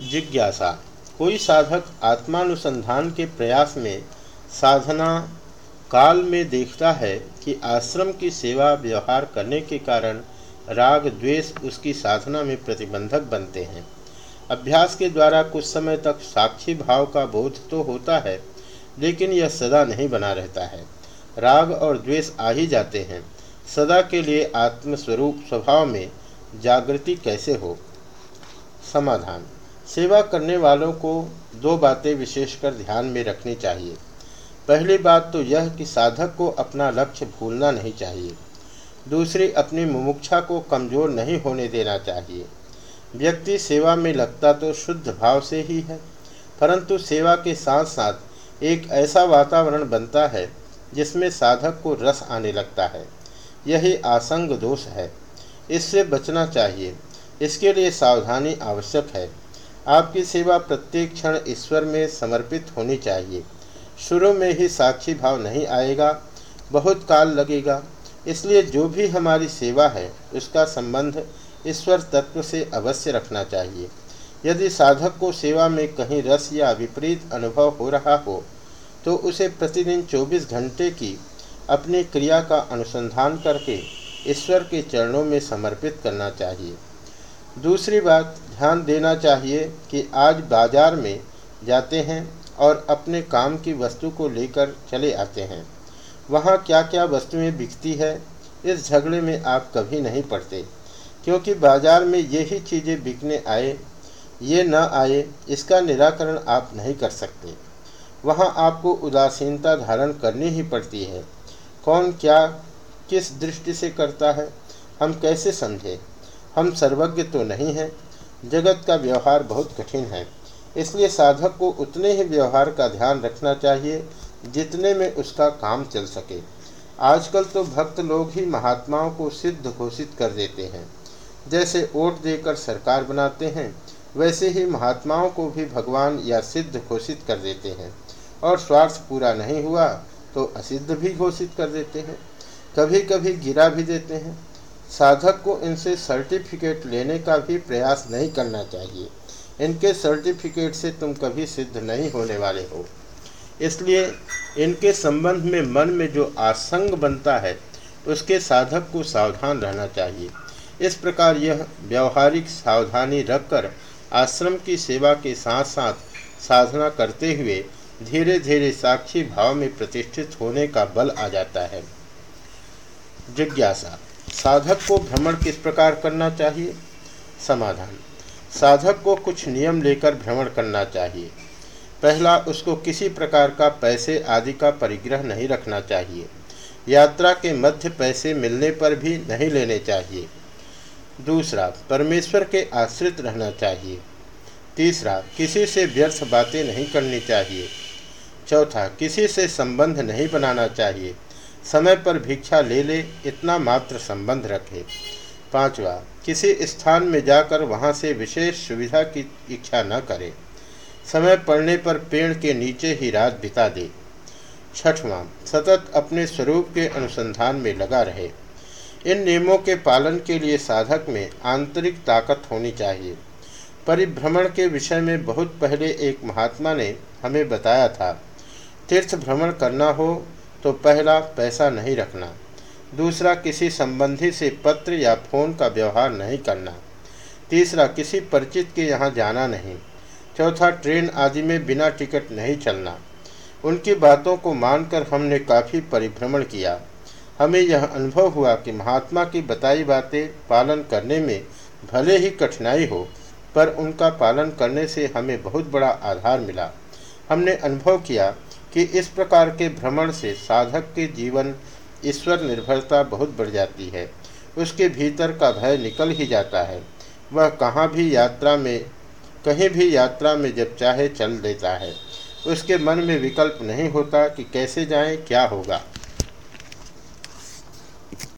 जिज्ञासा। कोई साधक आत्मानुसंधान के प्रयास में साधना काल में देखता है कि आश्रम की सेवा व्यवहार करने के कारण राग द्वेष उसकी साधना में प्रतिबंधक बनते हैं। अभ्यास के द्वारा कुछ समय तक साक्षी भाव का बोध तो होता है, लेकिन यह सदा नहीं बना रहता है। राग और द्वेष आ ही जाते हैं। सदा के लिए आत्मस्वरूप स्वभाव में जागृति कैसे हो? समाधान। सेवा करने वालों को दो बातें विशेषकर ध्यान में रखनी चाहिए। पहली बात तो यह कि साधक को अपना लक्ष्य भूलना नहीं चाहिए। दूसरी, अपनी मुमुक्षा को कमज़ोर नहीं होने देना चाहिए। व्यक्ति सेवा में लगता तो शुद्ध भाव से ही है, परंतु सेवा के साथ साथ एक ऐसा वातावरण बनता है जिसमें साधक को रस आने लगता है। यही आसंग दोष है। इससे बचना चाहिए। इसके लिए सावधानी आवश्यक है। आपकी सेवा प्रत्येक क्षण ईश्वर में समर्पित होनी चाहिए। शुरू में ही साक्षी भाव नहीं आएगा, बहुत काल लगेगा। इसलिए जो भी हमारी सेवा है, उसका संबंध ईश्वर तत्व से अवश्य रखना चाहिए। यदि साधक को सेवा में कहीं रस या विपरीत अनुभव हो रहा हो तो उसे प्रतिदिन 24 घंटे की अपनी क्रिया का अनुसंधान करके ईश्वर के चरणों में समर्पित करना चाहिए। दूसरी बात, ध्यान देना चाहिए कि आज बाज़ार में जाते हैं और अपने काम की वस्तु को लेकर चले आते हैं। वहाँ क्या क्या वस्तुएँ बिकती है, इस झगड़े में आप कभी नहीं पड़ते, क्योंकि बाज़ार में ये ही चीज़ें बिकने आए, ये न आए, इसका निराकरण आप नहीं कर सकते। वहाँ आपको उदासीनता धारण करनी ही पड़ती है। कौन क्या, किस दृष्टि से करता है, हम कैसे समझे? हम सर्वज्ञ तो नहीं हैं। जगत का व्यवहार बहुत कठिन है। इसलिए साधक को उतने ही व्यवहार का ध्यान रखना चाहिए, जितने में उसका काम चल सके। आजकल तो भक्त लोग ही महात्माओं को सिद्ध घोषित कर देते हैं। जैसे वोट देकर सरकार बनाते हैं, वैसे ही महात्माओं को भी भगवान या सिद्ध घोषित कर देते हैं। और स्वार्थ पूरा नहीं हुआ तो असिद्ध भी घोषित कर देते हैं। कभी कभी गिरा भी देते हैं। साधक को इनसे सर्टिफिकेट लेने का भी प्रयास नहीं करना चाहिए। इनके सर्टिफिकेट से तुम कभी सिद्ध नहीं होने वाले हो। इसलिए इनके संबंध में मन में जो आसंग बनता है, उसके साधक को सावधान रहना चाहिए। इस प्रकार यह व्यवहारिक सावधानी रखकर आश्रम की सेवा के साथ साथ साधना करते हुए धीरे धीरे साक्षी भाव में प्रतिष्ठित होने का बल आ जाता है। जिज्ञासा साधक को भ्रमण किस प्रकार करना चाहिए? समाधान। साधक को कुछ नियम लेकर भ्रमण करना चाहिए। पहला, उसको किसी प्रकार का पैसे आदि का परिग्रह नहीं रखना चाहिए। यात्रा के मध्य पैसे मिलने पर भी नहीं लेने चाहिए। दूसरा, परमेश्वर के आश्रित रहना चाहिए। तीसरा, किसी से व्यर्थ बातें नहीं करनी चाहिए। चौथा, किसी से संबंध नहीं बनाना चाहिए। समय पर भिक्षा ले ले, इतना मात्र संबंध रखे। पांचवा, किसी स्थान में जाकर वहाँ से विशेष सुविधा की इच्छा न करे। समय पड़ने पर पेड़ के नीचे ही रात बिता दे। छठवां, सतत अपने स्वरूप के अनुसंधान में लगा रहे। इन नियमों के पालन के लिए साधक में आंतरिक ताकत होनी चाहिए। परिभ्रमण के विषय में बहुत पहले एक महात्मा ने हमें बताया था, तीर्थ भ्रमण करना हो तो पहला, पैसा नहीं रखना। दूसरा, किसी संबंधी से पत्र या फ़ोन का व्यवहार नहीं करना। तीसरा, किसी परिचित के यहाँ जाना नहीं। चौथा, ट्रेन आदि में बिना टिकट नहीं चलना। उनकी बातों को मानकर हमने काफ़ी परिभ्रमण किया। हमें यह अनुभव हुआ कि महात्मा की बताई बातें पालन करने में भले ही कठिनाई हो, पर उनका पालन करने से हमें बहुत बड़ा आधार मिला। हमने अनुभव किया कि इस प्रकार के भ्रमण से साधक के जीवन ईश्वर निर्भरता बहुत बढ़ जाती है। उसके भीतर का भय निकल ही जाता है। वह कहाँ भी यात्रा में, कहीं भी यात्रा में जब चाहे चल देता है। उसके मन में विकल्प नहीं होता कि कैसे जाएँ, क्या होगा।